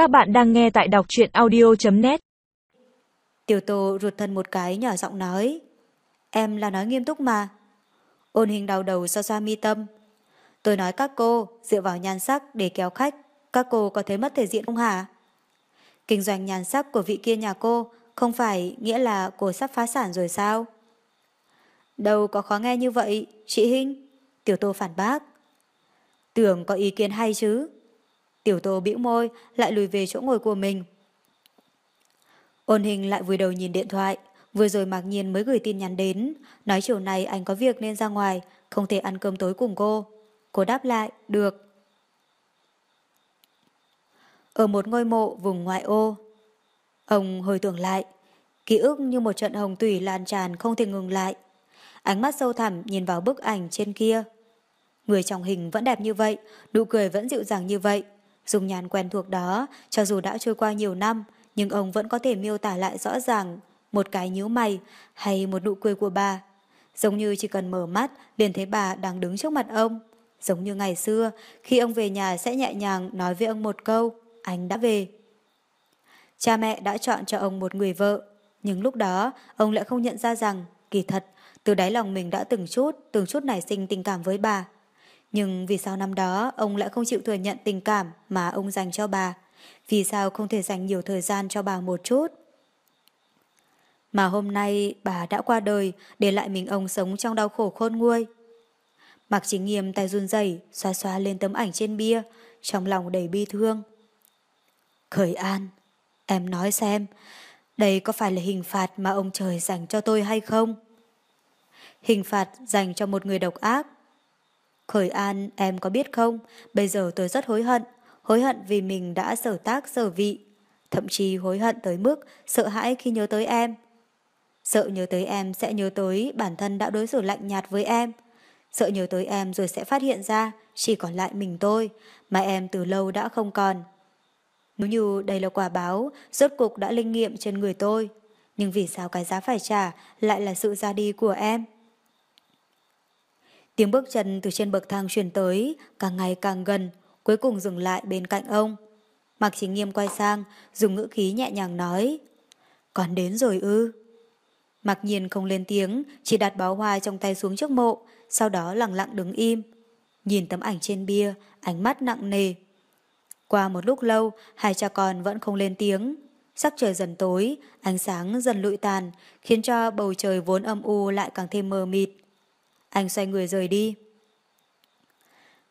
Các bạn đang nghe tại đọc truyện audio.net Tiểu tô ruột thân một cái nhỏ giọng nói. Em là nói nghiêm túc mà. Ôn hình đau đầu xoa xoa mi tâm. Tôi nói các cô dựa vào nhan sắc để kéo khách. Các cô có thấy mất thể diện không hả? Kinh doanh nhan sắc của vị kia nhà cô không phải nghĩa là cô sắp phá sản rồi sao? Đâu có khó nghe như vậy, chị Hinh. Tiểu tô phản bác. Tưởng có ý kiến hay chứ. Tiểu tô bĩu môi, lại lùi về chỗ ngồi của mình. Ôn hình lại vùi đầu nhìn điện thoại, vừa rồi mặc nhiên mới gửi tin nhắn đến, nói chiều nay anh có việc nên ra ngoài, không thể ăn cơm tối cùng cô. Cô đáp lại, được. Ở một ngôi mộ vùng ngoại ô, ông hồi tưởng lại, ký ức như một trận hồng tủy lan tràn không thể ngừng lại. Ánh mắt sâu thẳm nhìn vào bức ảnh trên kia. Người trong hình vẫn đẹp như vậy, nụ cười vẫn dịu dàng như vậy, Dùng nhàn quen thuộc đó, cho dù đã trôi qua nhiều năm, nhưng ông vẫn có thể miêu tả lại rõ ràng một cái nhíu mày hay một nụ cười của bà. Giống như chỉ cần mở mắt liền thấy bà đang đứng trước mặt ông. Giống như ngày xưa, khi ông về nhà sẽ nhẹ nhàng nói với ông một câu, anh đã về. Cha mẹ đã chọn cho ông một người vợ, nhưng lúc đó ông lại không nhận ra rằng, kỳ thật, từ đáy lòng mình đã từng chút, từng chút nảy sinh tình cảm với bà. Nhưng vì sao năm đó ông lại không chịu thừa nhận tình cảm mà ông dành cho bà? Vì sao không thể dành nhiều thời gian cho bà một chút? Mà hôm nay bà đã qua đời để lại mình ông sống trong đau khổ khôn nguôi. Mặc chính nghiêm tay run rẩy xoa xoa lên tấm ảnh trên bia, trong lòng đầy bi thương. Khởi an, em nói xem, đây có phải là hình phạt mà ông trời dành cho tôi hay không? Hình phạt dành cho một người độc ác Khởi An, em có biết không, bây giờ tôi rất hối hận, hối hận vì mình đã sở tác sở vị, thậm chí hối hận tới mức sợ hãi khi nhớ tới em. Sợ nhớ tới em sẽ nhớ tới bản thân đã đối xử lạnh nhạt với em. Sợ nhớ tới em rồi sẽ phát hiện ra chỉ còn lại mình tôi, mà em từ lâu đã không còn. Nếu như đây là quả báo, rốt cục đã linh nghiệm trên người tôi. Nhưng vì sao cái giá phải trả lại là sự ra đi của em? Tiếng bước chân từ trên bậc thang truyền tới, càng ngày càng gần, cuối cùng dừng lại bên cạnh ông. Mạc Chính Nghiêm quay sang, dùng ngữ khí nhẹ nhàng nói. Còn đến rồi ư? Mặc nhiên không lên tiếng, chỉ đặt bó hoa trong tay xuống trước mộ, sau đó lặng lặng đứng im. Nhìn tấm ảnh trên bia, ánh mắt nặng nề. Qua một lúc lâu, hai cha con vẫn không lên tiếng. Sắc trời dần tối, ánh sáng dần lụi tàn, khiến cho bầu trời vốn âm u lại càng thêm mờ mịt. Anh xoay người rời đi.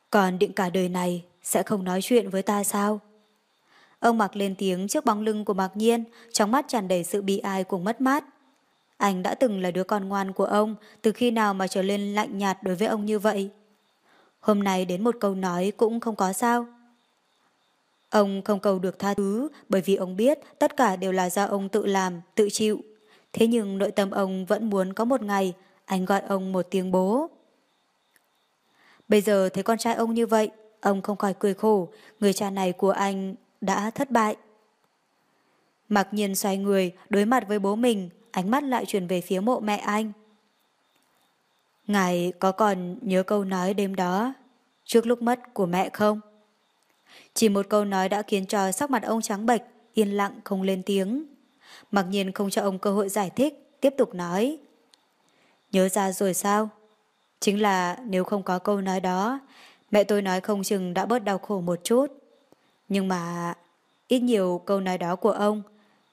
Còn định cả đời này sẽ không nói chuyện với ta sao? Ông mặc lên tiếng trước bóng lưng của Mạc Nhiên, trong mắt tràn đầy sự bi ai cùng mất mát. Anh đã từng là đứa con ngoan của ông, từ khi nào mà trở lên lạnh nhạt đối với ông như vậy? Hôm nay đến một câu nói cũng không có sao. Ông không cầu được tha thứ bởi vì ông biết tất cả đều là do ông tự làm, tự chịu. Thế nhưng nội tâm ông vẫn muốn có một ngày anh gọi ông một tiếng bố. Bây giờ thấy con trai ông như vậy, ông không khỏi cười khổ, người cha này của anh đã thất bại. Mặc nhiên xoay người, đối mặt với bố mình, ánh mắt lại chuyển về phía mộ mẹ anh. Ngài có còn nhớ câu nói đêm đó, trước lúc mất của mẹ không? Chỉ một câu nói đã khiến cho sắc mặt ông trắng bệch, yên lặng không lên tiếng. Mặc nhiên không cho ông cơ hội giải thích, tiếp tục nói. Nhớ ra rồi sao? Chính là nếu không có câu nói đó, mẹ tôi nói không chừng đã bớt đau khổ một chút. Nhưng mà ít nhiều câu nói đó của ông,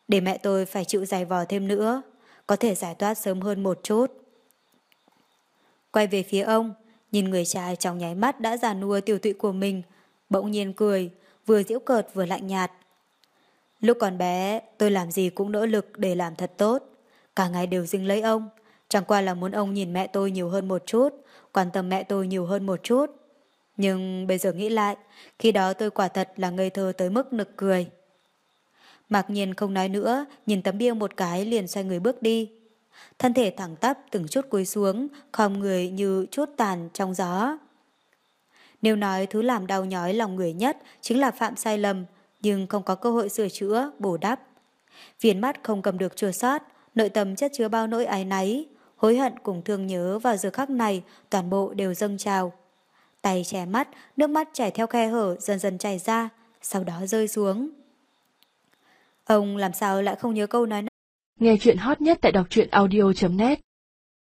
để mẹ tôi phải chịu dày vò thêm nữa, có thể giải thoát sớm hơn một chút. Quay về phía ông, nhìn người trai trong nháy mắt đã già nua tiểu tụy của mình, bỗng nhiên cười, vừa diễu cợt vừa lạnh nhạt. Lúc còn bé, tôi làm gì cũng nỗ lực để làm thật tốt, cả ngày đều dính lấy ông, Chẳng qua là muốn ông nhìn mẹ tôi nhiều hơn một chút, quan tâm mẹ tôi nhiều hơn một chút. Nhưng bây giờ nghĩ lại, khi đó tôi quả thật là ngây thơ tới mức nực cười. Mạc nhiên không nói nữa, nhìn tấm bia một cái liền xoay người bước đi. Thân thể thẳng tắp từng chút cúi xuống, khom người như chút tàn trong gió. Nếu nói thứ làm đau nhói lòng người nhất chính là phạm sai lầm, nhưng không có cơ hội sửa chữa, bổ đắp. Viền mắt không cầm được chua sót, nội tâm chất chứa bao nỗi ái náy, hối hận cùng thương nhớ vào giờ khắc này toàn bộ đều dâng trào. Tay che mắt, nước mắt chảy theo khe hở dần dần chảy ra, sau đó rơi xuống. Ông làm sao lại không nhớ câu nói Nghe chuyện hot nhất tại đọc truyện audio.net